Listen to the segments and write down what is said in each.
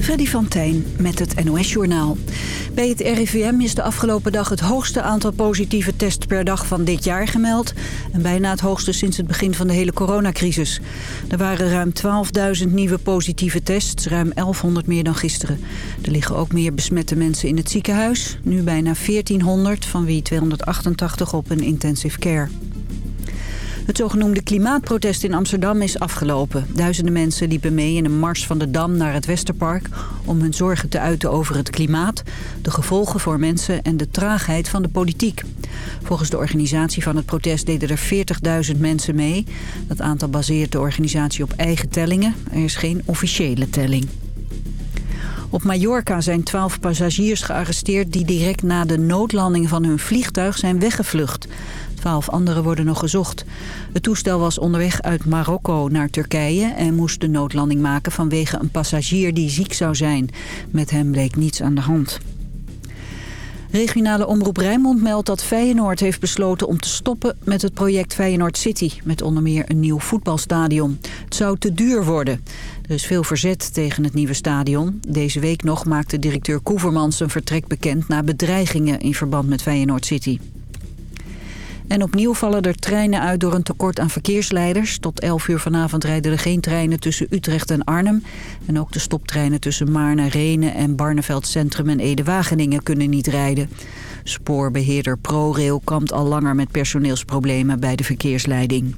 Freddy van Tijn met het NOS-journaal. Bij het RIVM is de afgelopen dag het hoogste aantal positieve tests per dag van dit jaar gemeld. En bijna het hoogste sinds het begin van de hele coronacrisis. Er waren ruim 12.000 nieuwe positieve tests, ruim 1100 meer dan gisteren. Er liggen ook meer besmette mensen in het ziekenhuis. Nu bijna 1400, van wie 288 op een intensive care. Het zogenoemde klimaatprotest in Amsterdam is afgelopen. Duizenden mensen liepen mee in een mars van de Dam naar het Westerpark... om hun zorgen te uiten over het klimaat, de gevolgen voor mensen en de traagheid van de politiek. Volgens de organisatie van het protest deden er 40.000 mensen mee. Dat aantal baseert de organisatie op eigen tellingen. Er is geen officiële telling. Op Mallorca zijn twaalf passagiers gearresteerd die direct na de noodlanding van hun vliegtuig zijn weggevlucht. Twaalf anderen worden nog gezocht. Het toestel was onderweg uit Marokko naar Turkije... en moest de noodlanding maken vanwege een passagier die ziek zou zijn. Met hem bleek niets aan de hand. Regionale Omroep Rijnmond meldt dat Feyenoord heeft besloten om te stoppen met het project Feyenoord City. Met onder meer een nieuw voetbalstadion. Het zou te duur worden. Er is veel verzet tegen het nieuwe stadion. Deze week nog maakte directeur Koevermans zijn vertrek bekend na bedreigingen in verband met Feyenoord City. En opnieuw vallen er treinen uit door een tekort aan verkeersleiders. Tot 11 uur vanavond rijden er geen treinen tussen Utrecht en Arnhem. En ook de stoptreinen tussen Maarne, Renen en Barneveld Centrum en Ede-Wageningen kunnen niet rijden. Spoorbeheerder ProRail kampt al langer met personeelsproblemen bij de verkeersleiding.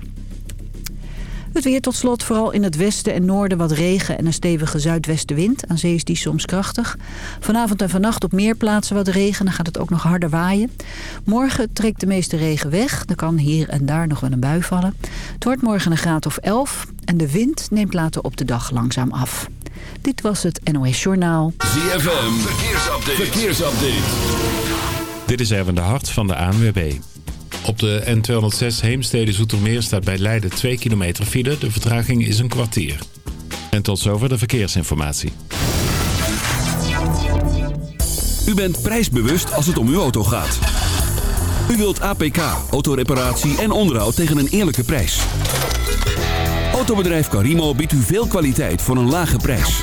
Het weer tot slot, vooral in het westen en noorden wat regen en een stevige zuidwestenwind. Aan zee is die soms krachtig. Vanavond en vannacht op meer plaatsen wat regen, dan gaat het ook nog harder waaien. Morgen trekt de meeste regen weg. Er kan hier en daar nog wel een bui vallen. Het wordt morgen een graad of 11 en de wind neemt later op de dag langzaam af. Dit was het NOS Journaal. ZFM, verkeersupdate. verkeersupdate. Dit is Erwin de Hart van de ANWB. Op de N206 Heemstede-Zoetermeer staat bij Leiden 2 kilometer file. De vertraging is een kwartier. En tot zover de verkeersinformatie. U bent prijsbewust als het om uw auto gaat. U wilt APK, autoreparatie en onderhoud tegen een eerlijke prijs. Autobedrijf Carimo biedt u veel kwaliteit voor een lage prijs.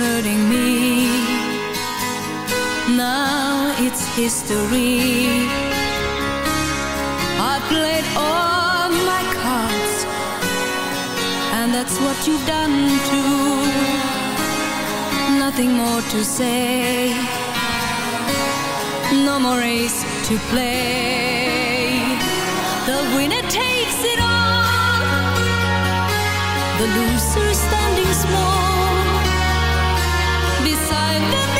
Hurting me. Now it's history. I played all my cards, and that's what you've done too. Nothing more to say, no more race to play. The winner takes it all The loser standing small Living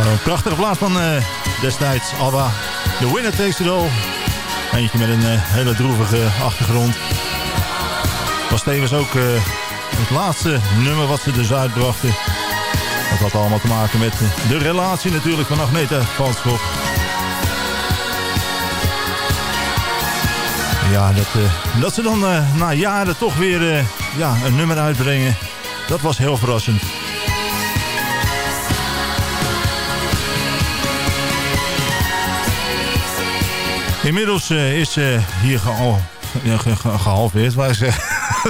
een prachtige plaats van eh, destijds ABBA. The Winner Takes It All. Eentje met een eh, hele droevige achtergrond. Was tevens ook eh, het laatste nummer wat ze dus uitbrachten. Dat had allemaal te maken met de relatie natuurlijk van Agneta Valskop. Ja, dat, ze dan na jaren toch weer ja, een nummer uitbrengen. Dat was heel verrassend. Inmiddels eh, is eh, hier ge oh, ge ge gehalveerd, maar ze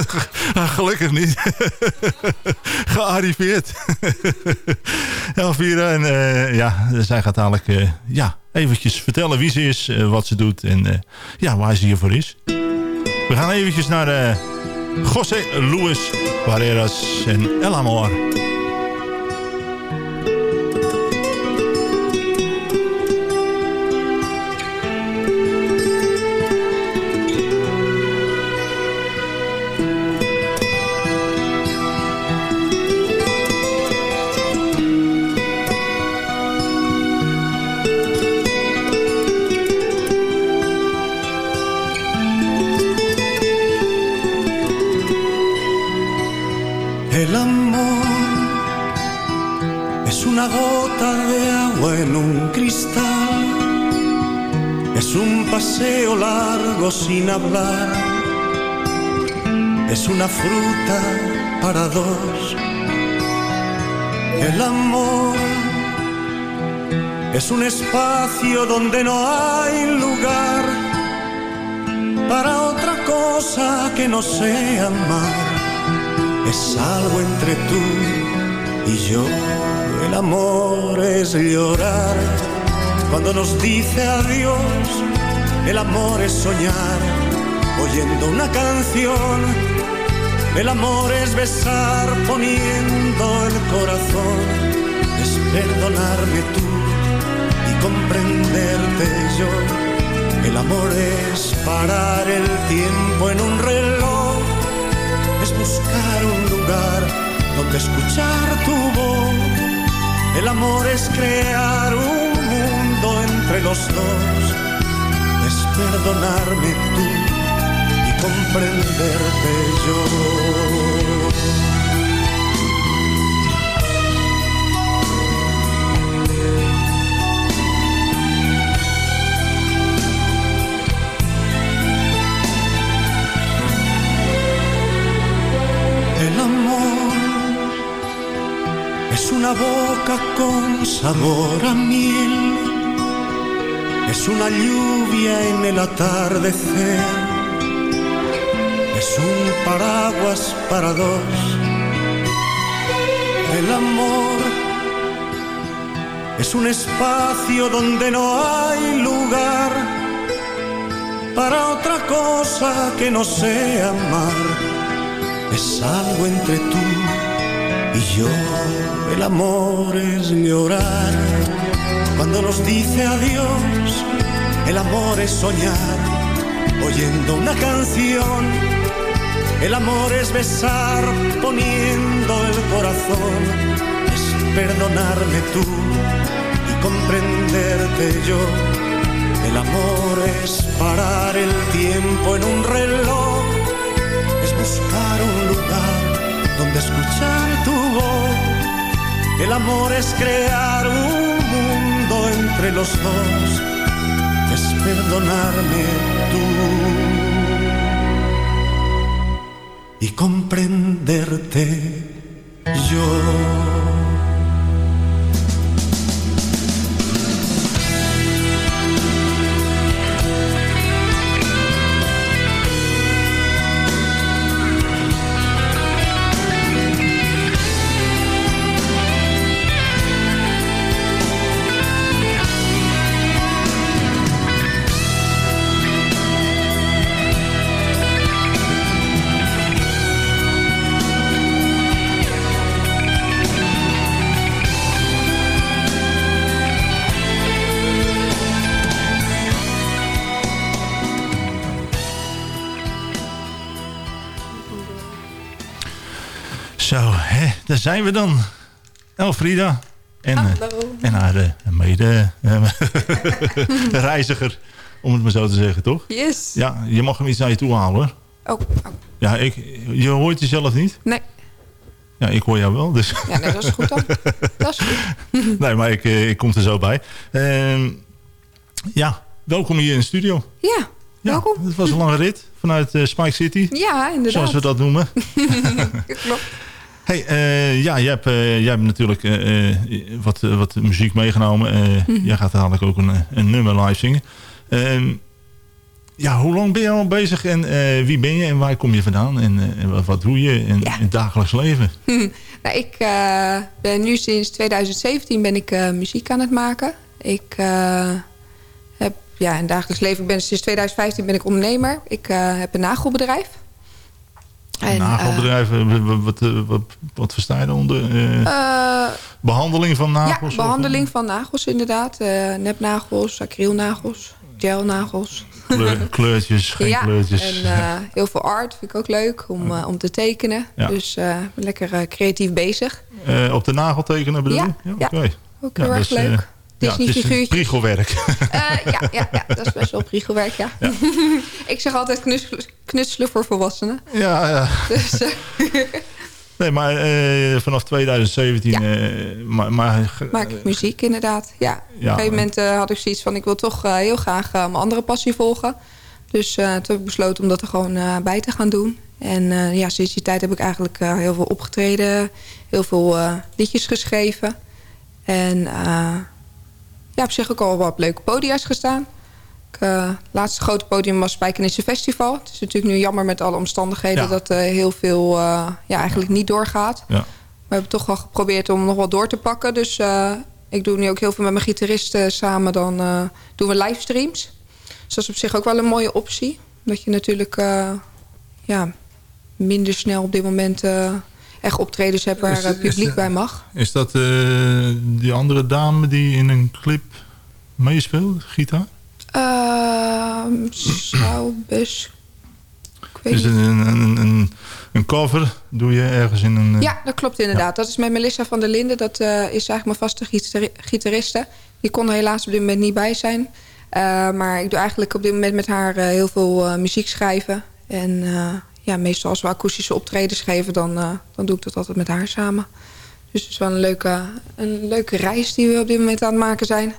gelukkig niet. Gearriveerd. Elvira, en eh, ja, zij gaat dadelijk ja, eventjes vertellen wie ze is, wat ze doet en ja, waar ze hiervoor is. We gaan eventjes naar José Luis Barreras en El Amor. El amor. Es una gota de agua en un cristal, es un paseo largo sin hablar, es una fruta para dos. El amor es un espacio donde no hay lugar para otra cosa que no sea amar es algo entre tú y yo. El amor es llorar cuando nos dice adiós. El amor es soñar oyendo una canción. El amor es besar poniendo el corazón. Es perdonarme tú y comprenderte yo. El amor es parar el tiempo en un reloj buscar un lugar donde escuchar tu voz. El amor es crear un mundo entre los dos. Es perdonarme tú y comprenderte yo. Una boca con sabor a miel, es una lluvia en el atardecer, es un paraguas para dos. El amor es un espacio donde no hay lugar para otra cosa que no sea amar. Es algo entre tú y yo, el amor es llorar. Cuando nos dice adiós, el amor es soñar, oyendo una canción. El amor es besar poniendo el corazón, es perdonarme tú y comprenderte yo. El amor es parar el tiempo en un reloj, es buscar un lugar donde escuchar tu voz. El amor es crear un mundo entre los dos, es perdonarme tú y comprenderte yo. Zijn we dan. Elfrida. En, eh, Hallo. en haar eh, mede eh, reiziger, om het maar zo te zeggen, toch? Yes. Ja, je mag hem iets naar je toe halen, hoor. Oh, oh, Ja, ik, je hoort jezelf niet? nee. Ja, ik hoor jou wel, dus... Ja, nee, dat is goed dan. Dat is goed. nee, maar ik, eh, ik kom er zo bij. Ehm, ja, welkom hier in de studio. Ja, Ja, welkom. Het was een lange rit vanuit eh, Spike City, Ja, inderdaad. zoals we dat noemen. Klopt. Hey, eh, ja, jij hebt, eh, jij hebt natuurlijk eh, wat, wat muziek meegenomen. Mhm. Jij gaat dadelijk ook een, een nummer live zingen. Ehm, ja, hoe lang ben je al bezig en wie ben je en waar kom je vandaan? En, en wat, wat doe je in, Ja. in het dagelijks leven? Nou, ik ben nu sinds 2017 ben ik muziek aan het maken. Ik heb ja, in het dagelijks leven, ik ben sinds 2015 ben ik ondernemer. Ik heb een nagelbedrijf. En, Nagelbedrijf, eh, wat, wat, eh, wat, wat versta je daaronder? Eh, eh, eh, behandeling van nagels? ja, behandeling van nagels inderdaad. Nepnagels, acrylnagels, gelnagels. Kleur- kleurtjes, geen ja, kleurtjes. en heel veel art vind ik ook leuk om, om te tekenen. Ja. Dus lekker creatief bezig. Op de nagel tekenen bedoel Ja, je? ja. oké. Ook Ja, heel erg dus, leuk. Ja, het is Disney-figuurtjes. priegelwerk. Eh, ja, ja, ja, dat is best wel priegelwerk, ja. ik zeg altijd knutselen, knutselen voor volwassenen. ja, ja. Dus eh, Nee, maar eh, vanaf 2017... Ja. eh, maar, maar, maak ik muziek inderdaad, ja. Op Ja. een gegeven moment had ik zoiets van... ik wil toch heel graag mijn andere passie volgen. Dus toen heb ik besloten om dat er gewoon bij te gaan doen. En ja, sinds die tijd heb ik eigenlijk heel veel opgetreden. Heel veel liedjes geschreven. En ja, op zich ook al wat leuke podia's gestaan. Ik, eh, het laatste grote podium was Spijkenisse Festival. Het is natuurlijk nu jammer met alle omstandigheden... Ja. dat eh, heel veel eh, ja, eigenlijk niet doorgaat. ja. We hebben toch wel geprobeerd om nog wat door te pakken. Dus eh, ik doe nu ook heel veel met mijn gitaristen samen. Dan eh, doen we livestreams. Dus dat is op zich ook wel een mooie optie. Dat je natuurlijk eh, ja, minder snel op dit moment eh, echt optredens hebt waar eh, is- publiek bij mag. Is dat eh, die andere dame die in een clip meespeelt, gitaar? Ehm, zou best... Ik weet Is het een, een, een, een cover? Doe je ergens in een... eh, Ja, dat klopt inderdaad. Dat is met Melissa van der Linden. Dat is eigenlijk mijn vaste gitari- gitariste. Die kon er helaas op dit moment niet bij zijn. Maar ik doe eigenlijk op dit moment met haar heel veel muziek schrijven. En ja, meestal als we akoestische optredens geven... Dan, eh, dan doe ik dat altijd met haar samen. Dus het is wel een leuke, een leuke reis die we op dit moment aan het maken zijn.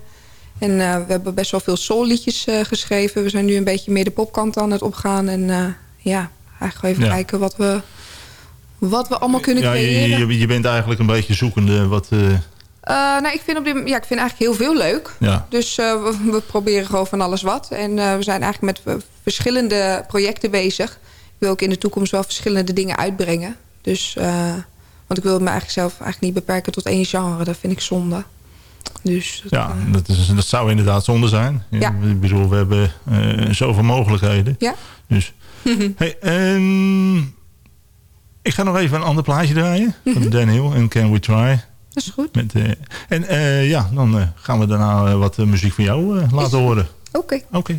En eh, we hebben best wel veel soulliedjes eh, geschreven. We zijn nu een beetje meer de popkant aan het opgaan. En ja, eigenlijk even Ja. kijken wat we, wat we allemaal kunnen ja, je, creëren. je, je bent eigenlijk een beetje zoekende wat... nou, ik vind, op dit, ja, ik vind eigenlijk heel veel leuk. ja. Dus we, we proberen gewoon van alles wat. En we zijn eigenlijk met verschillende projecten bezig. Ik wil ook in de toekomst wel verschillende dingen uitbrengen. Dus, eh, want ik wil me eigenlijk zelf eigenlijk niet beperken tot één genre. Dat vind ik zonde. Dus dat, Ja, eh, dat, is, dat zou inderdaad zonde zijn. Ja. Ik bedoel, we hebben eh, zoveel mogelijkheden. Ja. Dus, hey, ehm, ik ga nog even een ander plaatje draaien. Van Dan Hill en Can We Try. dat is goed. Met, eh, en eh, ja, dan eh, gaan we daarna wat muziek van jou eh, laten horen. Oké. Oké. I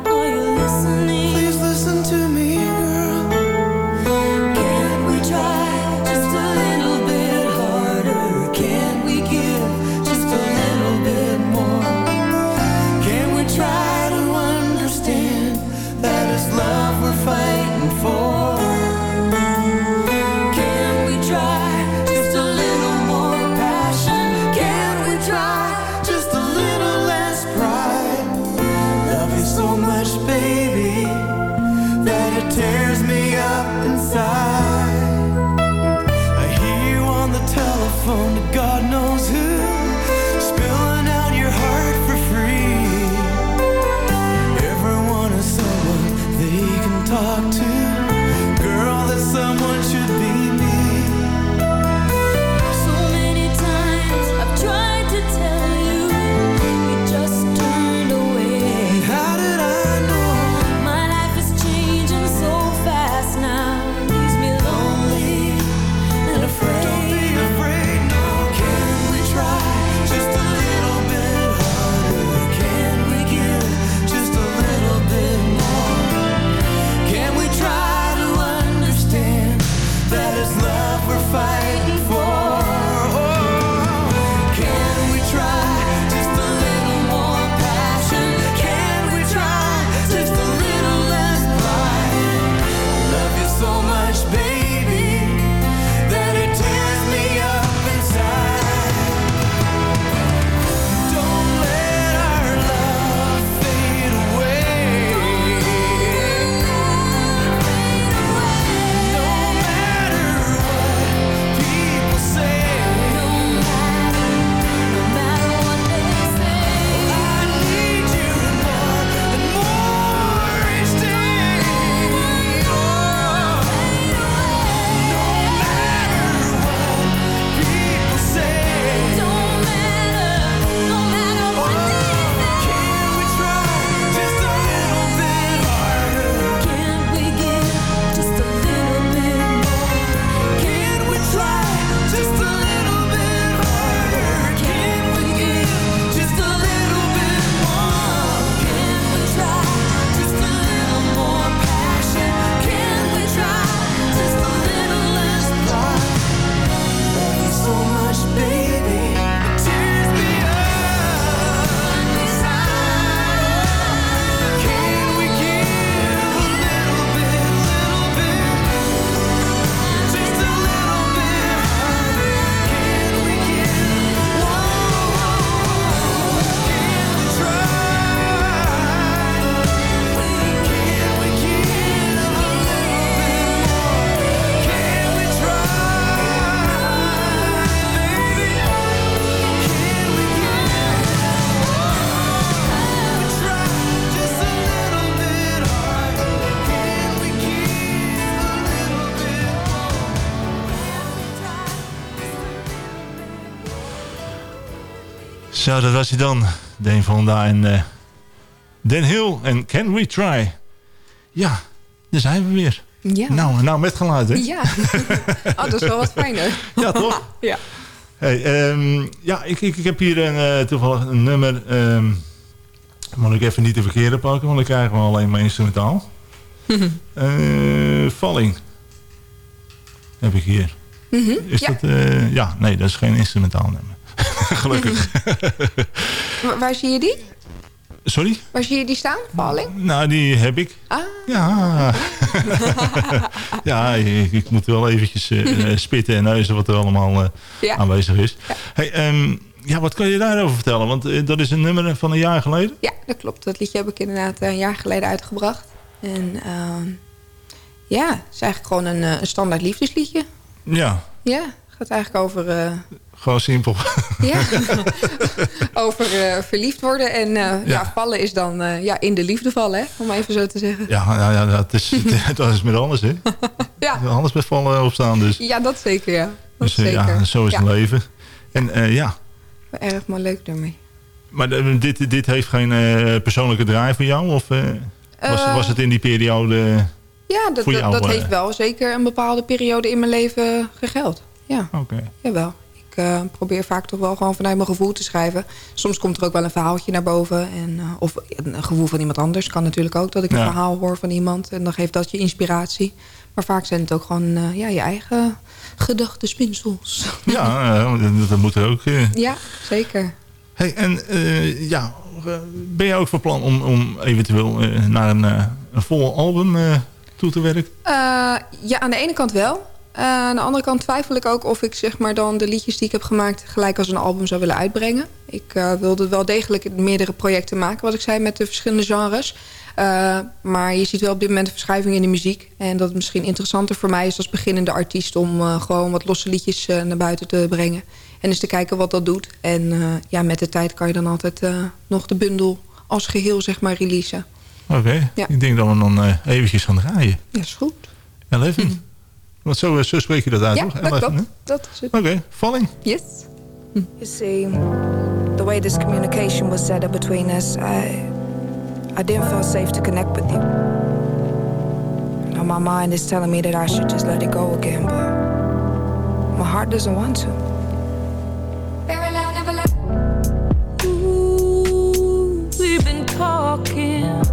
Zo, dat was hij dan. Deen Vonda en eh Den Hill en Can We Try. Ja, daar zijn we weer. Ja. Nou, nou met geluid, hè? Ja. oh, dat is wel wat fijner. Ja, toch? Ja. Hey, ehm, ja, ik, ik, ik heb hier een, eh, toevallig een nummer. ehm moet ik even niet de verkeerde pakken, want dan krijgen we alleen maar instrumentaal. Eh Falling. Heb ik hier. Is Ja. dat... eh, ja, nee, dat is geen instrumentaal nummer. Gelukkig. Wa- Waar zie je die? Sorry? Waar zie je die staan? Valling? Nou, die heb ik. Ah. Ja. ja, ik, ik moet wel eventjes eh, eh, spitten en neuzen wat er allemaal eh, Ja. aanwezig is. Hey, ehm, ja, wat kan je daarover vertellen? Want dat is een nummer van een jaar geleden. Ja, dat klopt. Dat liedje heb ik inderdaad een jaar geleden uitgebracht. En ehm, ja, het is eigenlijk gewoon een, een standaard liefdesliedje. Ja, Ja, het gaat eigenlijk over, gewoon simpel. ja, over eh, verliefd worden. En eh, ja. vallen is dan eh, ja, in de liefde vallen, hè, om even zo te zeggen. ja, ja, ja dat, is, dat is met alles, hè. Ja, Alles met vallen opstaan, dus. ja dat zeker, ja. Dat dus zeker. ja, zo is Ja, het leven. En ja, Erg mooi leuk daarmee. maar dit, dit heeft geen persoonlijke draai voor jou? Of was, was het in die periode... Ja, dat, dat, heeft wel zeker een bepaalde periode in mijn leven gegeld. Ja, Oké. jawel. Ik eh, probeer vaak toch wel gewoon vanuit mijn gevoel te schrijven. Soms komt er ook wel een verhaaltje naar boven. En, eh, of een gevoel van iemand anders. Kan natuurlijk ook dat ik een verhaal hoor van iemand. En dan geeft dat je inspiratie. Maar vaak zijn het ook gewoon eh, ja, je eigen gedachtespinsels. Ja, dat, moet er ook. ja, zeker. Hey, en ja, ben je ook van plan om, om eventueel naar een, een vol album toe te werken? Ja, aan de ene kant wel. Eh, aan de andere kant twijfel ik ook of ik zeg maar dan de liedjes die ik heb gemaakt gelijk als een album zou willen uitbrengen. Ik eh, wilde wel degelijk meerdere projecten maken, wat ik zei, met de verschillende genres. Eh, maar je ziet wel op dit moment een verschuiving in de muziek. En dat het misschien interessanter voor mij is als beginnende artiest... om gewoon wat losse liedjes naar buiten te brengen. En eens te kijken wat dat doet. En ja, met de tijd kan je dan altijd nog de bundel als geheel zeg maar releasen. Oké, Ja. ik denk dat we dan eventjes gaan draaien. Ja, is goed. Eleven. Want zo, zo spreek je dat uit, ja, toch? dat Eleven, klopt. Dat is het. Oké, Valling. Yes. Hm. You see, the way this communication was set up between us, I I didn't feel safe to connect with you. Now my mind is telling me that I should just let it go again, but my heart doesn't want to. Ooh, we've been talking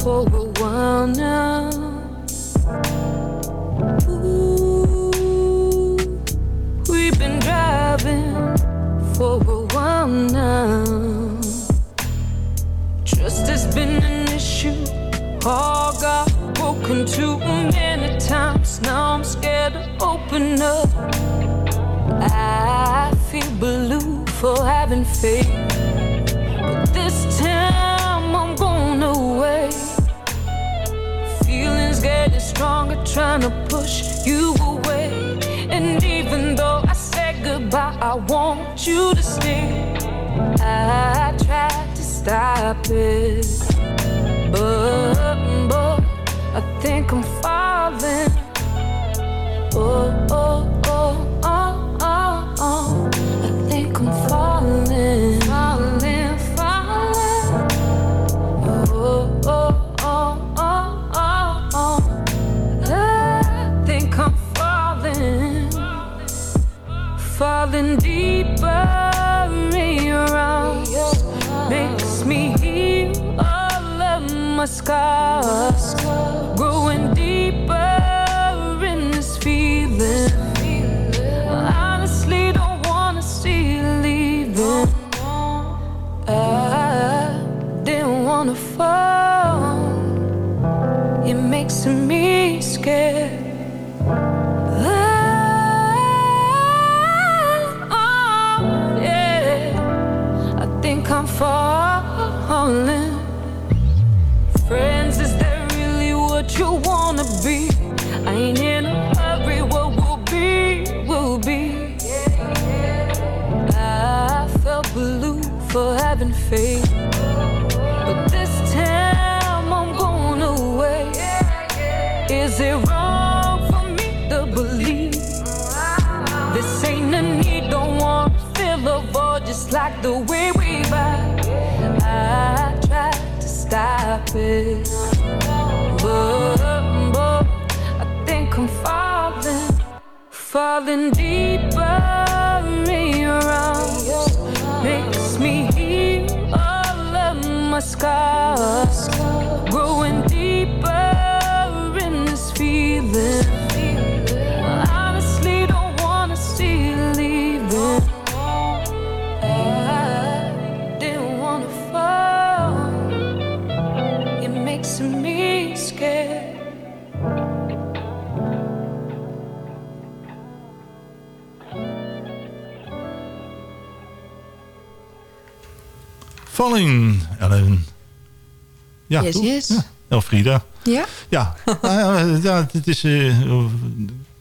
for a while now. All got broken too many times. Now I'm scared to open up. I feel blue for having faith. But this time I'm going away. Feelings getting stronger, trying to push you away. And even though I said goodbye, I want you to stay. I tried to stop it, I think I'm falling. Oh, oh, oh, oh, oh, oh. I think I'm falling, falling, falling. Oh, oh, oh, oh, oh, oh. I think I'm falling, falling deeper in your arms. Makes me heal all of my scars, think stop but, but I think I'm falling, falling deeper in your arms. Makes me heal all of my scars, Falling. Ellen. Ja, Yes, yes. Ja, Elfrida. Ja? Ja, nou ja, ja, het is... eh,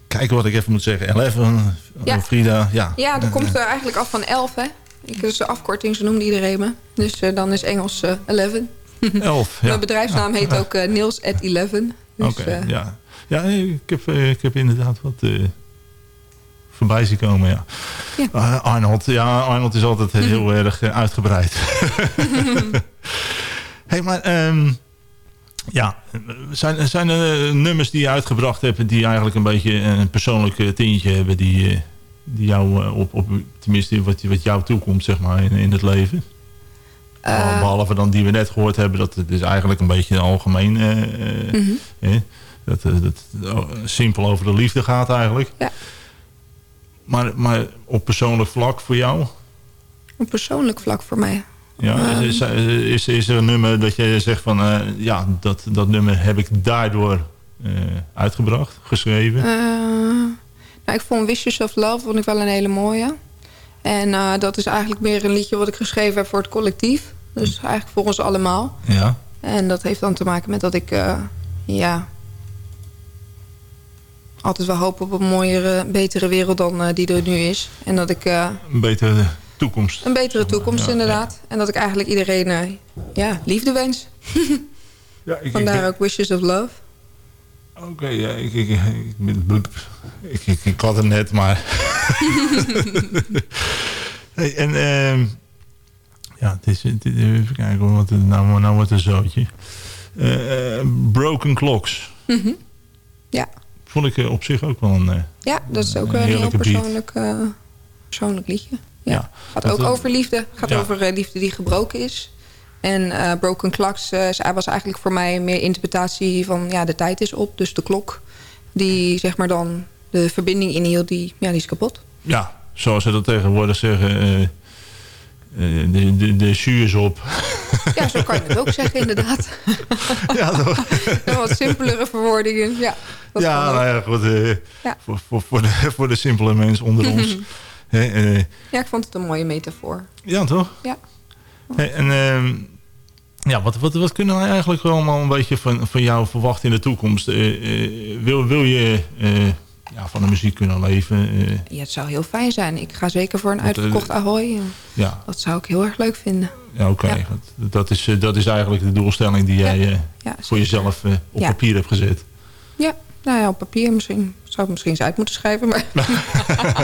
kijken wat ik even moet zeggen. Eleven, Ja. Elfrida. Ja, Ja, dat komt er eigenlijk af van 11, hè? Ik, dat is de afkorting, zo noemde iedereen me. Dus eh, dan is Engels eh 11. elf. Ja. Mijn bedrijfsnaam heet ook eh, Niels at 11. Dus, Oké, eh, ja. Ja, ik heb, eh, ik heb inderdaad wat eh, voorbij zien komen, ja. Ja. Eh, Arnold, ja, Arnold is altijd heel erg eh, uitgebreid. hey, maar ehm, ja, zijn, zijn er eh, nummers die je uitgebracht hebt... die eigenlijk een beetje een persoonlijk tintje hebben... die, die jou op, op, tenminste wat, wat jou toekomt, zeg maar, in, in het leven? eh, Behalve dan die we net gehoord hebben, dat het is eigenlijk een beetje algemeen... mhm. eh, dat het oh, simpel over de liefde gaat eigenlijk. Ja. Maar, maar op persoonlijk vlak voor jou? Een persoonlijk vlak voor mij. Ja, Ehm. is, is, is er een nummer dat je zegt van... eh, ja, dat, dat nummer heb ik daardoor eh, uitgebracht, geschreven? Eh, nou, ik vond Wishes of Love vond ik wel een hele mooie. En dat is eigenlijk meer een liedje wat ik geschreven heb voor het collectief. Dus eigenlijk voor ons allemaal. Ja. En dat heeft dan te maken met dat ik... ja... altijd wel hoop op een mooiere, betere wereld dan eh, die er nu is. En dat ik... eh, Een betere toekomst. een betere toekomst Ja, inderdaad. En dat ik eigenlijk iedereen eh, ja, liefde wens. Ja, ik, Vandaar ook Wishes of Love. Oké, ja, ik, ik, ik, ik, ik, ik, ik had het net, maar... hey, en ehm ja, het is, het even kijken, wat het, nou, nou wordt een zootje. Eh, eh, Broken Clocks. Mhm. Ja. Vond ik eh, op zich ook wel een... eh, Ja, dat is ook Een een heel persoonlijk, eh, persoonlijk liedje. Ja. Ja. Gaat ook over liefde. Gaat ja. over liefde die gebroken is. En Broken Clocks is- was eigenlijk voor mij meer interpretatie van... ja, de tijd is op, dus de klok. Die zeg maar dan de verbinding inhield, die, ja, die is kapot. ja, zoals ze dat tegenwoordig zeggen... de, de, de jus is op. Ja, zo kan je het ook zeggen inderdaad. ja, toch? Wat simpelere verwoordingen. Ja, dat ja, nou ja, goed, eh, Ja. Voor, voor, voor, de, voor de simpele mens onder ons. Eh, ja, ik vond het een mooie metafoor. Ja, toch? Ja. Hey, en ehm, ja, wat, wat, wat kunnen wij eigenlijk allemaal een beetje van, van jou verwachten in de toekomst? Eh, eh, wil, wil je eh, ja, van de muziek kunnen leven? Eh, Ja, het zou heel fijn zijn. Ik ga zeker voor een eh, uitverkocht Ahoy. ja, Dat zou ik heel erg leuk vinden. ja oké. Ja. Dat, dat, is, eh, dat is eigenlijk de doelstelling die jij eh, Ja, voor jezelf eh, op papier hebt gezet. Ja, nou ja, op papier misschien. Zou ik misschien eens uit moeten schrijven. Maar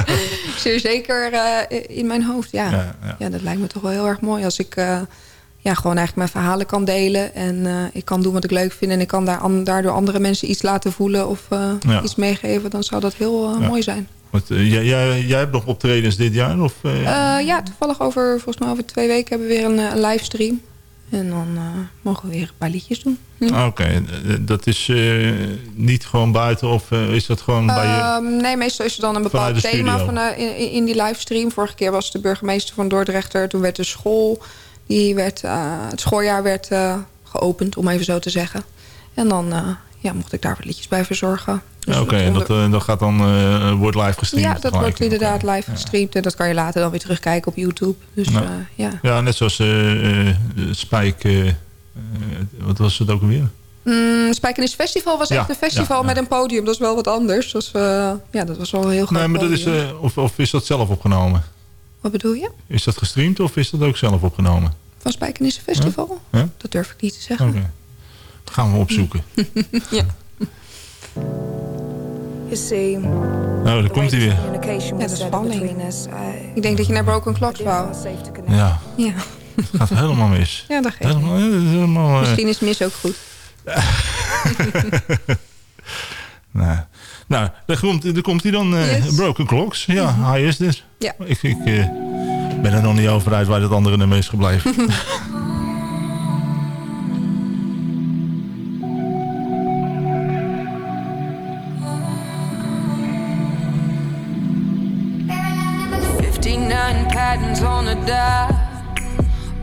zeer zeker eh, in mijn hoofd, ja. Ja, ja. ja. dat lijkt me toch wel heel erg mooi. Als ik eh, ja, gewoon eigenlijk mijn verhalen kan delen. En eh, ik kan doen wat ik leuk vind. En ik kan daar, an- daardoor andere mensen iets laten voelen. Of eh, Ja. iets meegeven. Dan zou dat heel eh, Ja. mooi zijn. Jij, jij, jij hebt nog optredens dit jaar? Of, ja, toevallig over, volgens mij over twee weken hebben we weer een, een livestream. En dan mogen we weer een paar liedjes doen. Hm. Ah, Oké, dat is niet gewoon buiten of is dat gewoon bij je? Ehm, nee, meestal is er dan een bepaald thema van, in, in die livestream. Vorige keer was de burgemeester van Dordrechter. Toen werd de school, die werd, eh, het schooljaar werd eh, geopend, om even zo te zeggen. En dan eh, ja, mocht ik daar wat liedjes bij verzorgen. Dus Oké, en dat, eh, dat gaat dan, wordt live gestreamd? ja, dat gelijk. wordt inderdaad live gestreamd. En dat kan je later dan weer terugkijken op YouTube. Dus Ja. ja. Ja, net zoals Spijk, wat was het ook alweer? Mm, Spijkenis Festival was Ja, echt een festival ja, met een podium. Dat is wel wat anders. Dat, ja, dat was wel heel groot Nee, maar dat is, podium. of, of is dat zelf opgenomen? Wat bedoel je? Is dat gestreamd of is dat ook zelf opgenomen? Van Spijkenis Festival? Ja? Dat durf ik niet te zeggen. Oké. Dat gaan we opzoeken. Ja. You see, Nou, daar komt hij weer. Ja, was spanning. between us, I, Ik denk dat je naar Broken Clocks wou. Ja, Ja, het gaat helemaal mis. ja dat geeft niet. Helemaal, helemaal eh, Misschien is mis ook goed. nou, nou, daar komt, daar komt hij dan. eh, Yes. Broken Clocks. Ja, hij is dus. Ja. Ik, ik eh, ben er nog niet over uit waar dat andere nummer is gebleven. Patterns on a dial,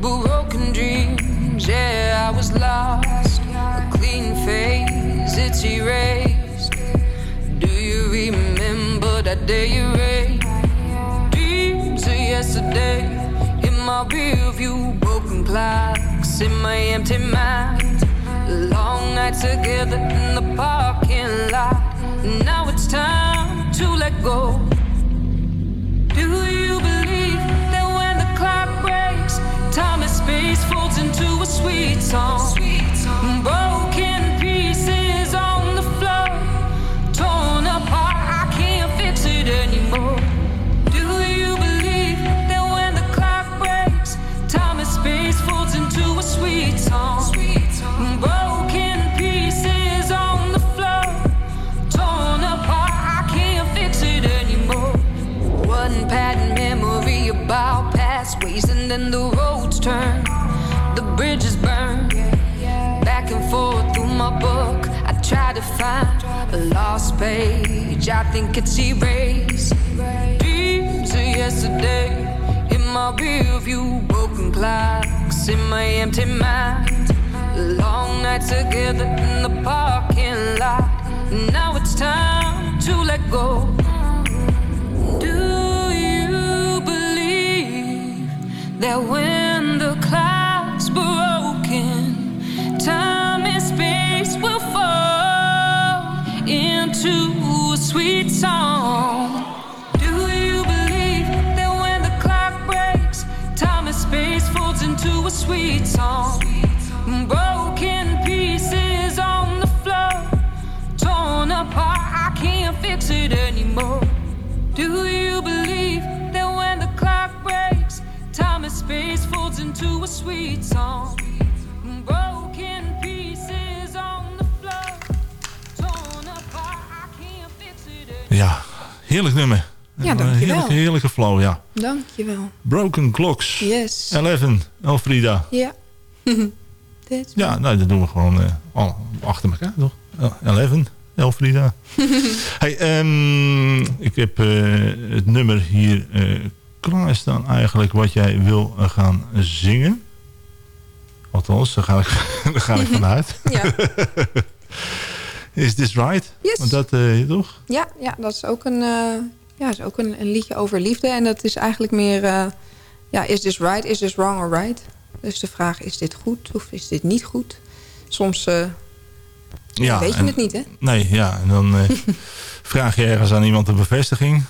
broken dreams. Yeah, I was lost. A clean face, it's erased. That day you raised? Dreams of yesterday in my my rear view, broken clocks in my empty mind. Long nights together in the parking lot. Now it's time to let go. Do you believe that when the clock breaks, time and space folds into a sweet song? Lost page. I think it's erased. Dreams of yesterday in my rear view, broken clocks in my empty mind. Long nights together in the parking lot. Now it's time to let go. Do you believe that when Do you believe that when the clock breaks, time and space folds into a sweet song? Heerlijk nummer. Ja, Een dankjewel. Heerlijke, heerlijke flow, ja. Dankjewel. Broken Clocks. Yes. 11, Elfrida. Ja. Ja, nou, dat doen we gewoon eh, al achter elkaar, toch? El- 11, Elfrida. hey, ehm, ik heb eh, het nummer hier eh klaarstaan eigenlijk wat jij wil eh, gaan zingen. Althans, daar ga ik, daar ga ik vanuit. Ja. Is this right? Yes. Want dat, eh, toch? Ja, ja, dat is ook een, eh, ja, is ook een, een liedje over liefde. En dat is eigenlijk meer... eh, ja, is this right? Is this wrong or right? Dus de vraag, is dit goed of is dit niet goed? Soms eh, Ja, weet je en- het niet, hè? Nee, ja. En dan eh, vraag je ergens aan iemand een bevestiging.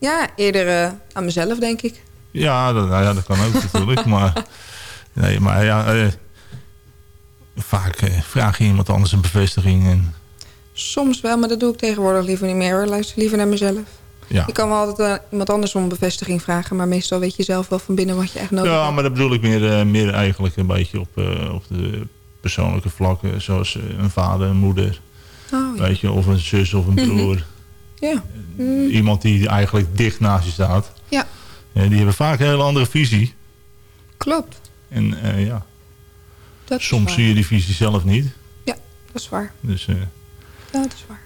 Ja, eerder aan mezelf, denk ik. Ja, dat, nou ja, dat kan ook natuurlijk. Maar, nee, maar ja, vaak vraag je iemand anders een bevestiging. En, Soms wel, maar dat doe ik tegenwoordig liever niet meer. Hoor. Luister liever naar mezelf. ja. Ik kan wel altijd eh, iemand anders om bevestiging vragen... maar meestal weet je zelf wel van binnen wat je echt nodig ja, hebt. maar dat bedoel ik meer, eh, meer eigenlijk een beetje op, eh, op de persoonlijke vlakken. Zoals een vader, een moeder, Oh, ja. weet je, of een zus of een Mhm. broer. ja. Mm, Iemand die eigenlijk dicht naast je staat. Ja. Die hebben vaak een hele andere visie. klopt. En ja, Dat soms zie je die visie zelf niet. Dat is waar. Dus Ja, dat is waar.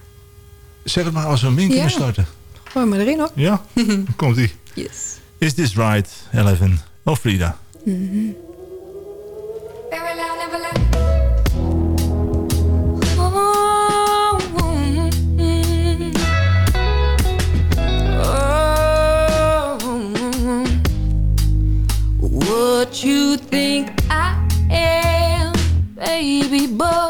zeg het maar als we een min kunnen starten. Gooi maar erin, hoor. Ja, komt ie. Yes. Is This Right, Eleven of Frida? Oh, mm, oh, what you think I am, baby, but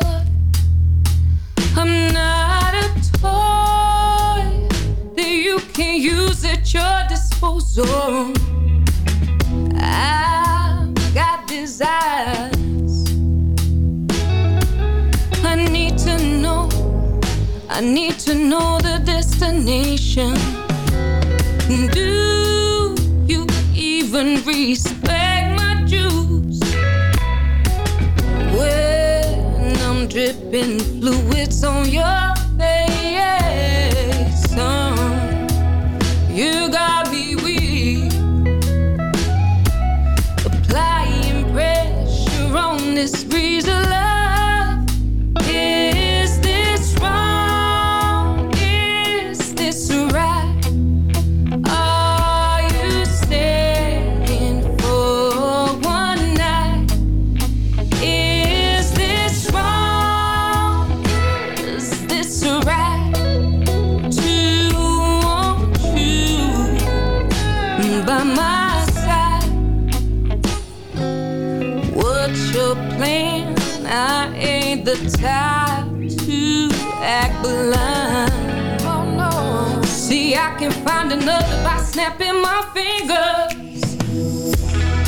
disposal. I've got desires. I need to know, I need to know the destination. Do you even respect my juice? When I'm dripping fluids on your the time to act blind. Oh no. See, I can find another by snapping my fingers.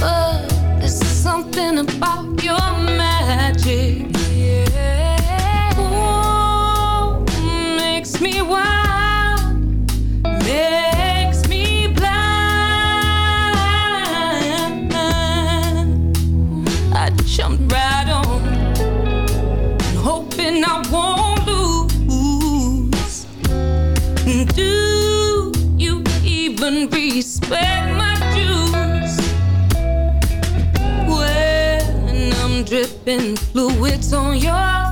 But there's something about your magic. Dripping fluids on your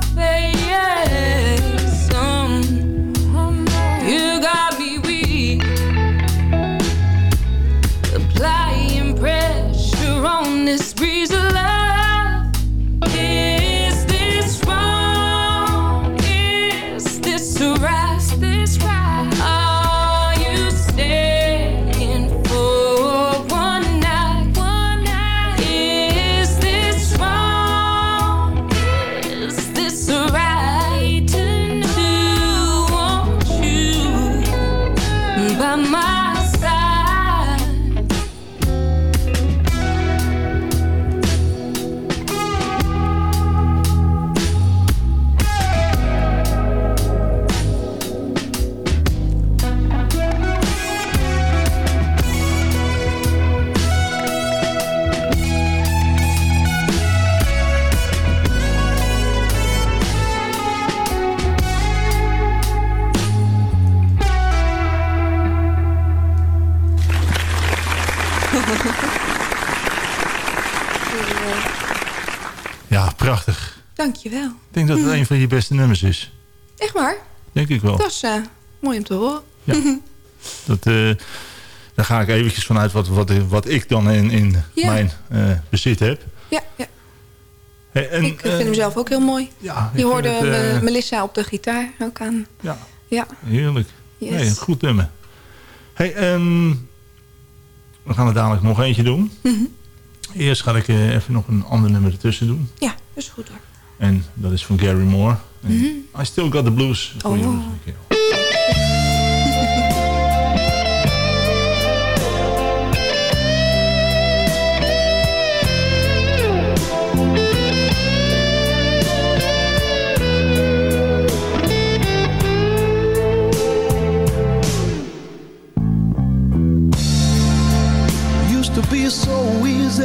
Dankjewel. Ik denk dat het een van je beste nummers is. Echt waar? Denk ik wel. Dat is eh, mooi om te horen. Dat, eh, daar ga ik eventjes vanuit wat, wat, wat ik dan in, in Ja. mijn eh, bezit heb. Ja, ja. Hey, en, ik vind hem zelf ook heel mooi. Ja, Je hoorde het, Melissa op de gitaar ook aan. Ja. Ja. Heerlijk. Yes. Nee, goed nummer. Hey, ehm, we gaan er dadelijk nog eentje doen. Mhm. Eerst ga ik even nog een ander nummer ertussen doen. Ja, dat is goed hoor. En dat is van Gary Moore. En Mhm. I Still Got The Blues. Voor Oh. jou nog een keer. used to be so easy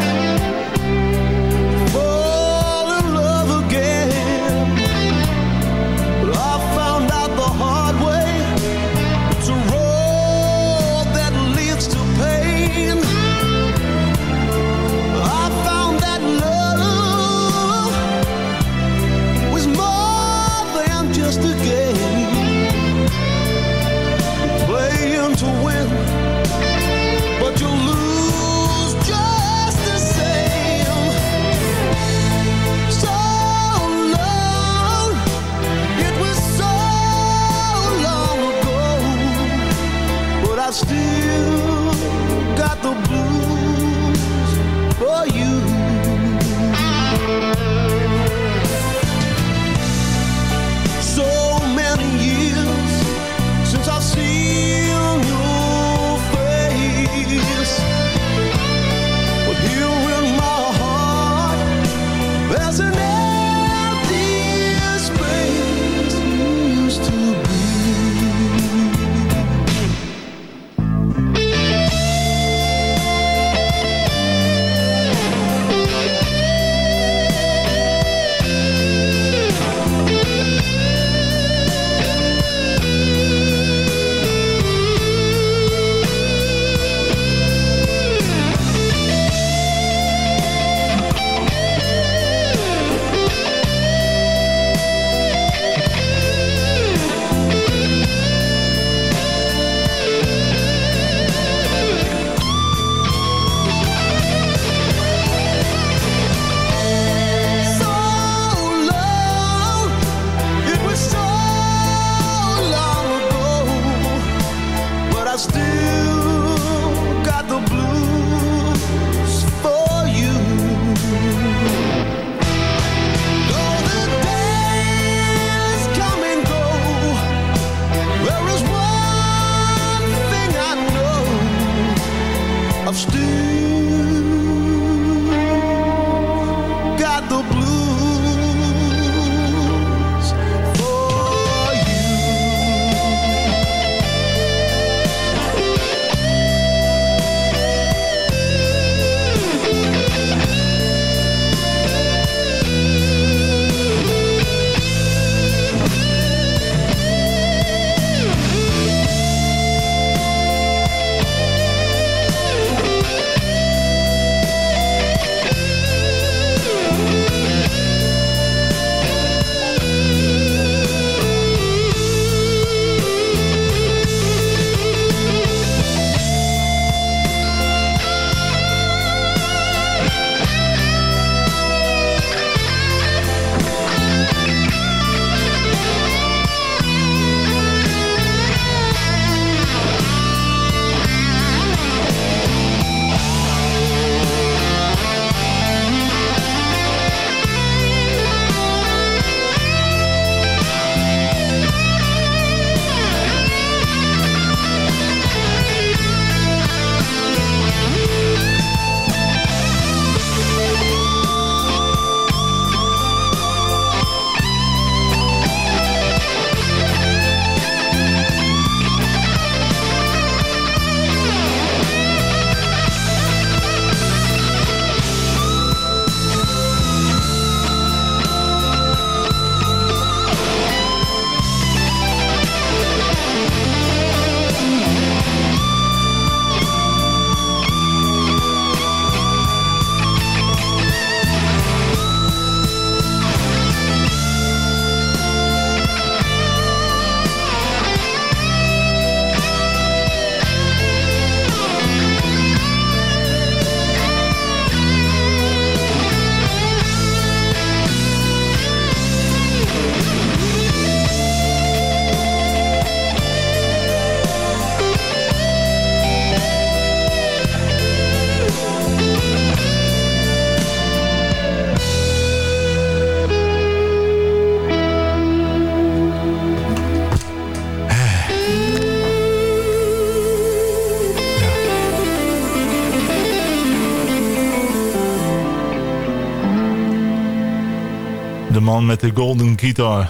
De golden guitar.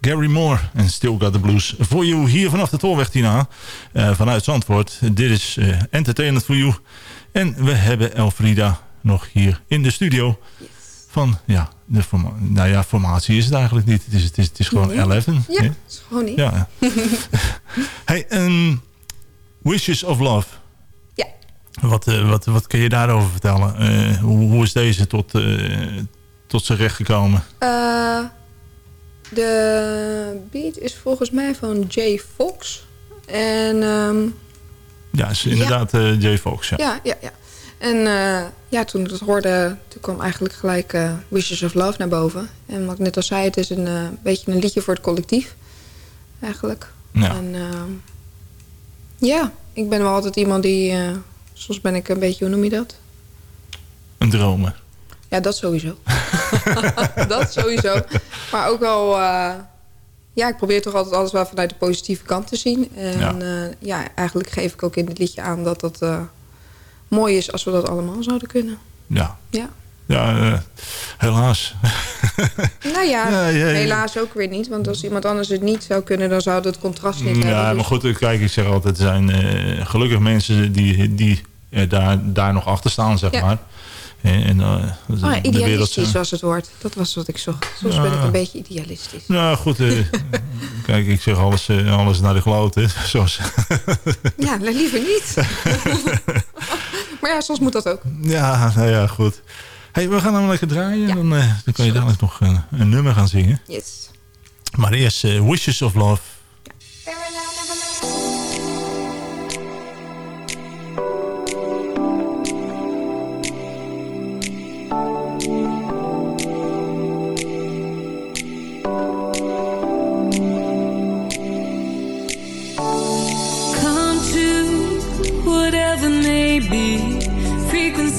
Gary Moore en Still Got the Blues. Voor you hier vanaf de Tolweg Tina. Uh, vanuit Zandvoort. Dit is uh, Entertainment for You. En we hebben Elfrida nog hier in de studio. Van, ja, de nou ja, formatie is het eigenlijk niet. Het is, het is, het is gewoon Nee. 11. Ja, is gewoon niet. Ja. hey, en Wishes of Love. Ja. Wat, eh, wat, wat kun je daarover vertellen? Eh, hoe, hoe is deze tot, eh, tot zijn recht gekomen? Eh, de beat is volgens mij van Jay Fox. En ehm, Ja, is inderdaad eh Jay Fox. Ja. ja, ja, ja. En eh, ja, toen ik dat hoorde, toen kwam eigenlijk gelijk eh, Wishes of Love naar boven. En wat ik net al zei, het is een eh, beetje een liedje voor het collectief. Eigenlijk. Ja. En ehm, ja, ik ben wel altijd iemand die... eh, soms ben ik een beetje, hoe noem je dat? Een dromer. Ja, dat sowieso. dat sowieso. Maar ook wel... eh, ja, ik probeer toch altijd alles wel vanuit de positieve kant te zien. En Ja. ja, ja eigenlijk geef ik ook in het liedje aan dat dat eh, mooi is als we dat allemaal zouden kunnen. Ja, Ja. ja eh, helaas. Nou ja, Ja, ja, ja. helaas ook weer niet. Want als iemand anders het niet zou kunnen, dan zou dat contrast niet hebben. Ja, Dus- maar goed, kijk, ik zeg altijd, er zijn eh, gelukkig mensen die, die eh, daar, daar nog achter staan, zeg maar. En, eh, de- Oh, ja, de idealistisch zijn- was het woord. Dat was wat ik zocht. Soms Ja. ben ik een beetje idealistisch. Nou goed, eh, kijk, ik zeg alles, eh, alles naar de klote. Zoals, Ja, liever niet. maar ja, soms moet dat ook. ja, nou ja, goed. Hey, we gaan hem lekker draaien. en Dan, eh, dan kan je dadelijk nog een, een nummer gaan zingen. Yes. Maar eerst eh, Wishes of Love. come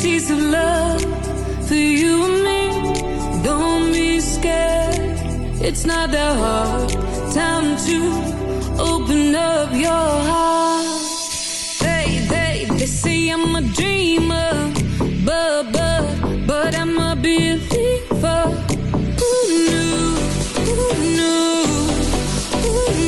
frequencies of love for you and me. Don't be scared. It's not that hard. Time to open up your heart. They they they say i'm a dreamer but but but i'm a believer. Who knew? Who knew? Who knew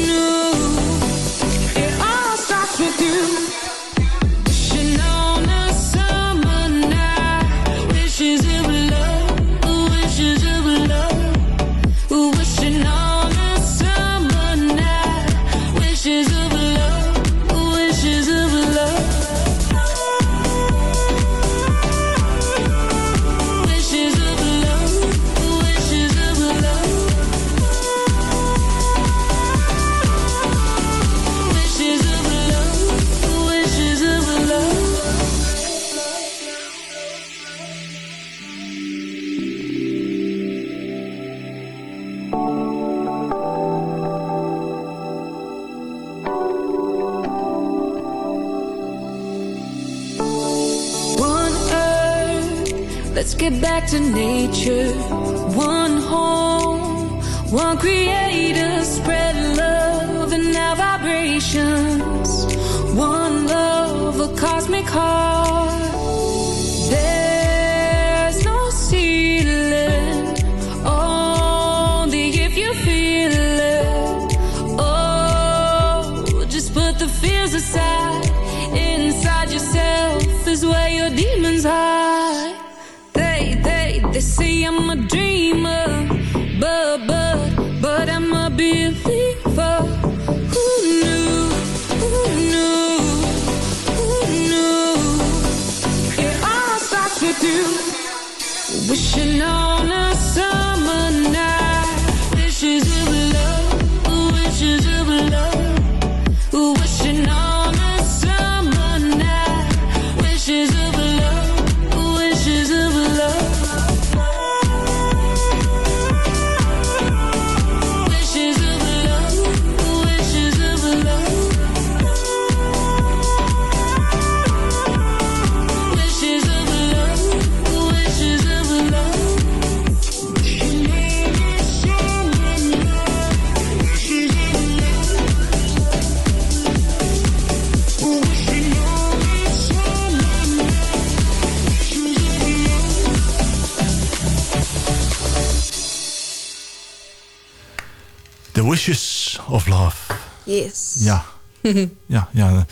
Wishes of Love. Yes. Ja. ja, ja. Daar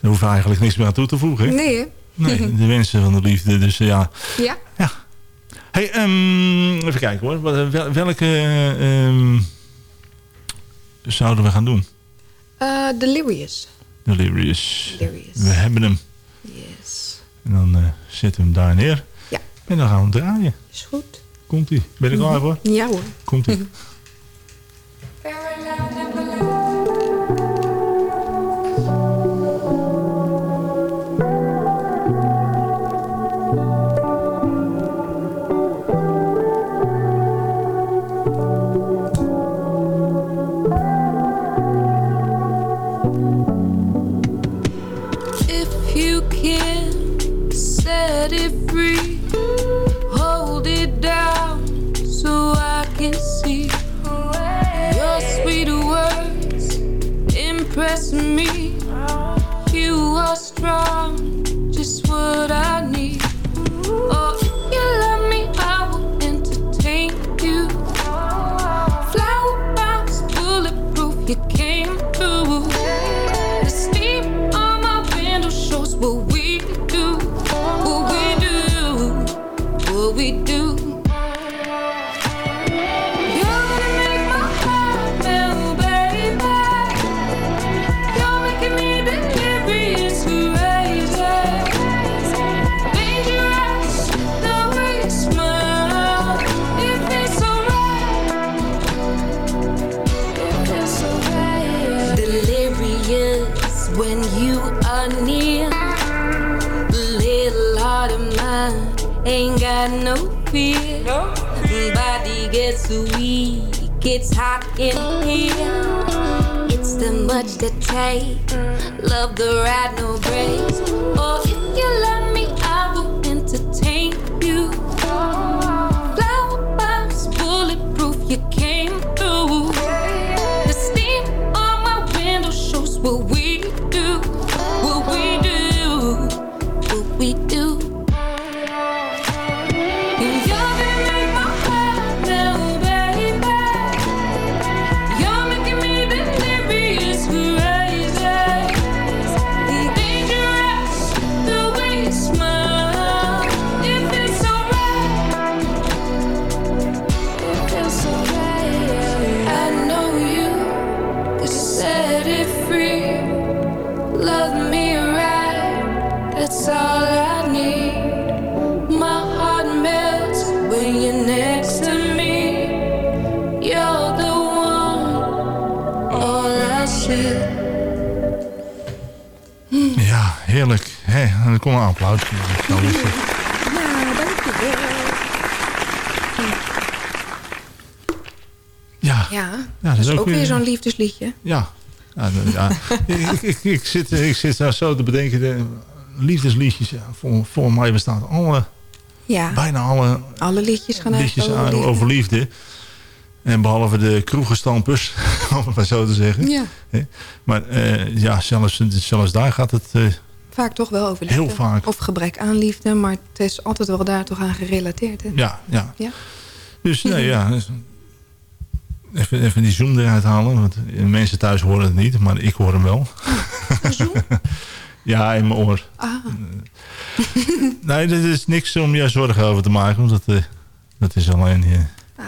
hoeven eigenlijk niks meer aan toe te voegen. hè? Nee, hè? Nee, de wensen van de liefde. Dus eh, ja. Ja. Hey, ehm, even kijken hoor. Wel- Welke ehm, zouden we gaan doen? Eh, Delirious. Delirious. Delirious. We hebben hem. Yes. En dan eh, zetten we hem daar neer. Ja. En dan gaan we hem draaien. Is goed. Komt ie. Ben je er klaar voor? Ja hoor. Komt Weak, it's hot in here. It's the much to take. Love the ride, no breaks. Or oh, applaus. Zo is het. Nou, dankjewel. Ja, Ja, dat dat is ook weer zo'n liefdesliedje. Ja. ja, ik, ik, ik, zit, ik zit daar zo te bedenken. De liefdesliedjes, voor, voor mij bestaan alle, Ja, bijna alle alle liedjes gaan liedjes over liefde. En behalve de kroegenstampers, om het maar zo te zeggen. Ja, Maar eh, ja, zelfs, zelfs daar gaat het... eh, vaak toch wel over liefde. Heel vaak. Of gebrek aan liefde, maar het is altijd wel daar toch aan gerelateerd. Hè? ja, ja. Ja. Dus nee, ja. dus Even, even die zoom eruit halen. Want mensen thuis horen het niet, maar ik hoor hem wel. Een zoen? Ja, in mijn oor. Ah, Nee, er is niks om je zorgen over te maken. Want dat, eh, dat is alleen eh, ah,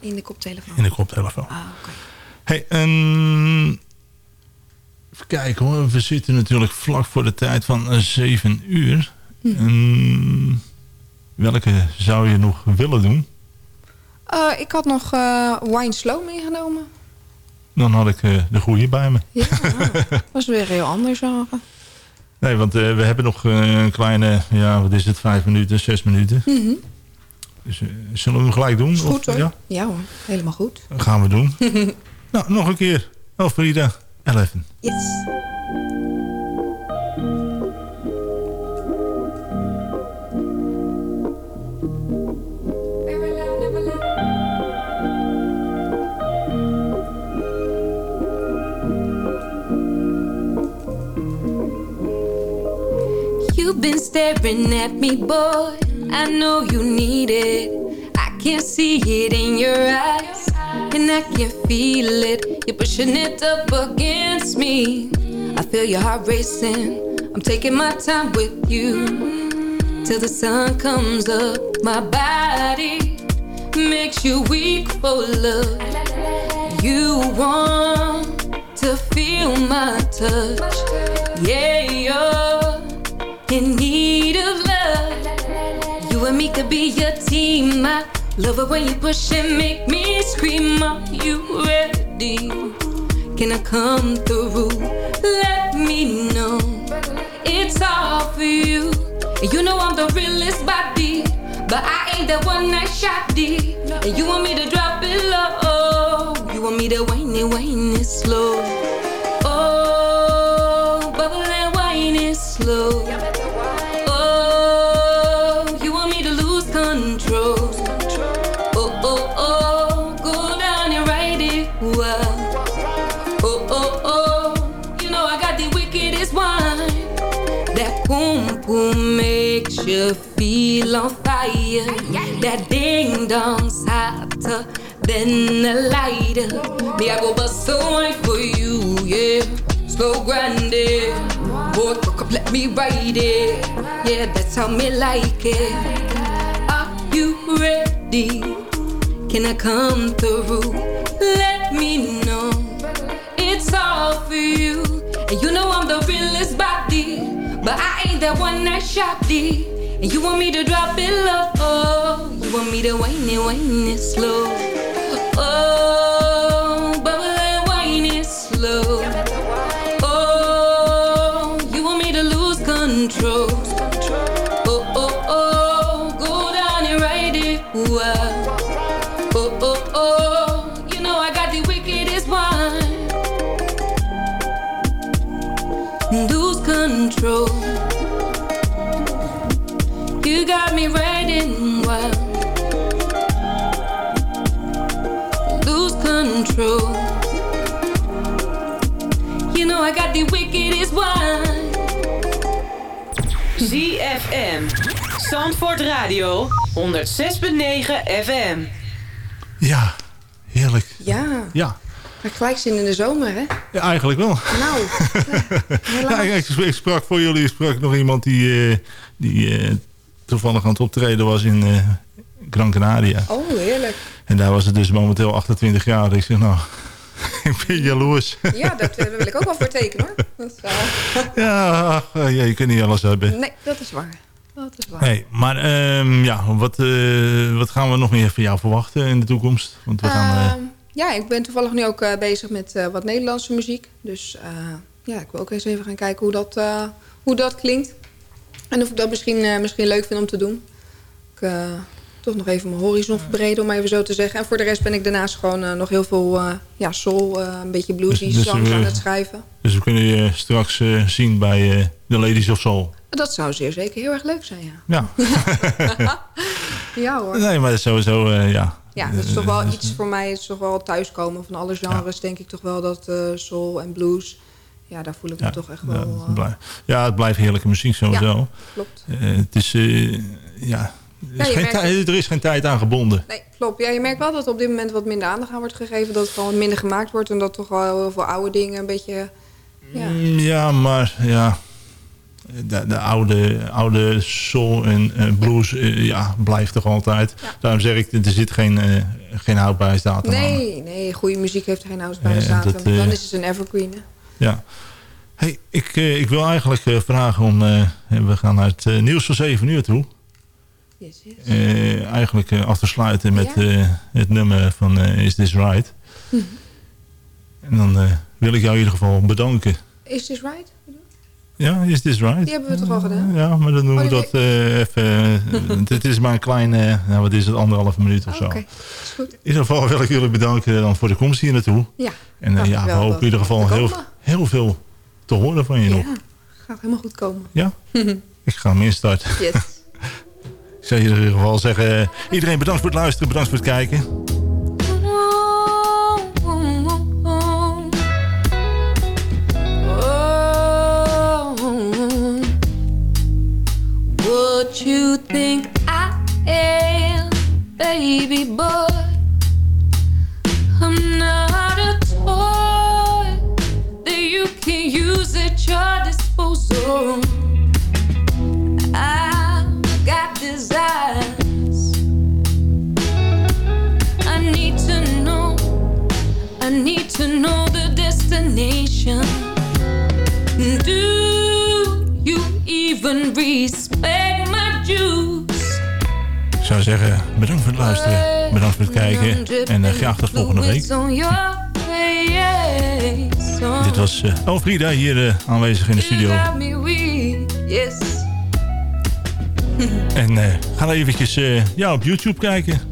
in de koptelefoon. in de koptelefoon. Ah, oké. Hey, en... Kijk, kijken. We zitten natuurlijk vlak voor de tijd van eh, 7 uur. Hm. Welke zou je nog willen doen? Eh, ik had nog eh, Wine Slow meegenomen. Dan had ik de goede bij me. Ja, dat was weer heel anders. zagen. Nee, want we hebben nog een kleine, ja, wat is het, vijf minuten, zes minuten. Mhm. Dus, zullen we hem gelijk doen? Goed of, hoor. Ja? ja hoor, helemaal goed. Dat gaan we doen. nou, nog een keer. Oh, Elfrida. 11. Yes. You've been staring at me, boy. I know you need it. I can see it in your eyes and I can feel it. You're pushing it up against me. I feel your heart racing. I'm taking my time with you till the sun comes up. My body makes you weak for love. You want to feel my touch. Yeah, love it when you push and make me scream. Are you ready? Can I come through? Let me know it's all for you. You know I'm the realest body, but I ain't the one that shot D. And you want me to drop it low. You want me to whine it, whine it slow. Oh, bubble and whine it slow. You feel on fire. That ding dong's hotter than a lighter. Me, I go bust so much for you, yeah. Slow grinding. Boy, cook up, let me ride it. Yeah, that's how me like it. Are you ready? Can I come through? Let me know. It's all for you. And you know I'm the realest body. But I ain't that one that shot D. And you want me to drop it low. You want me to whine it, whine it slow. Oh, bubble and whine it slow. Oh, you want me to lose control. Control. You know I got the wickedest one. ZFM. Zandvoort Radio 106.9 FM. Ja, heerlijk. Ja, Ja, maar gelijk zin in de zomer, hè? ja eigenlijk wel. Nou, Ja, ik, ik sprak voor jullie sprak nog iemand die, eh, die eh, toevallig aan het optreden was in eh, Gran Canaria. oh, heerlijk. En daar was het dus momenteel 28 jaar. Ik zeg nou, ik ben jaloers. Ja, dat, eh, wil ik ook wel voor tekenen, hoor. Dat is, ja, eh, ja, je kunt niet alles hebben. nee, dat is waar. Dat is waar. Nee, maar ehm, ja, wat, eh, wat gaan we nog meer van jou verwachten in de toekomst? Want we gaan... eh, Ehm, ja, ik ben toevallig nu ook bezig met wat Nederlandse muziek. Dus ja, ik wil ook eens even gaan kijken hoe dat, hoe dat klinkt. En of ik dat misschien, misschien leuk vind om te doen. Ik, toch nog even mijn horizon verbreden, om even zo te zeggen. En voor de rest ben ik daarnaast gewoon eh, nog heel veel eh, ja, soul, eh, een beetje bluesy Dus- dus, songs eh, aan het schrijven. dus we kunnen je straks eh, zien bij eh, de Ladies of Soul. Dat zou zeer zeker heel erg leuk zijn, ja. Ja, Ja hoor. nee, maar sowieso, eh, ja. Ja, dat is toch wel iets voor mij. Het is toch wel thuiskomen van alle genres. Denk ik toch wel dat eh, soul en blues. Ja, daar voel ik me Ja, toch echt ja, wel. het eh, blijft- ja, het blijft heerlijke muziek sowieso. klopt. Eh, het is, eh, ja, is, merkt tijd- er is geen tijd aan gebonden. Nee, klopt. Ja, je merkt wel dat op dit moment wat minder aandacht aan wordt gegeven. Dat het gewoon minder gemaakt wordt. En dat toch wel heel veel oude dingen een beetje... Ja, Mm, Ja, maar ja, de, de oude, oude soul en eh, blues eh, ja, blijft toch altijd. Daarom zeg ik, er zit geen, eh geen houdbaarheidsdatum aan. nee, nee, goede muziek heeft geen Nee, staten. dat, Dan is het een evergreen. hè. Ja. Hey, ik, ik wil eigenlijk vragen om... we gaan naar het nieuws van 7 uur toe. Yes, yes. Eh, eigenlijk eh, af te sluiten met Ja. eh, het nummer van Is This Right? Mhm. En dan wil ik jou in ieder geval bedanken. Is this right? Ja, Is This Right? Die hebben we toch al gedaan? Ja, maar dan doen we Oh, die dat even... het is maar een kleine... nou, wat is het? Anderhalve minuut of Oh, zo. Goed. In ieder geval wil ik jullie bedanken dan voor de komst hier naartoe. Ja, En ja, we hopen in ieder geval we heel, heel veel te horen van je nog. ja, gaat helemaal goed komen. Ja? Ik ga hem instarten. Yes. Ik zou je in ieder geval zeggen, eh, iedereen bedankt voor het luisteren, bedankt voor het kijken. What you think I am, baby boy I'm not a toy that you can use at your disposal Do you even respect my juice Ik zou zeggen, bedankt voor het luisteren, bedankt voor het kijken en eh, graag tot volgende week. Dit was uh, hier eh, aanwezig in de studio. En uh, ga nou eventjes ja, op YouTube kijken.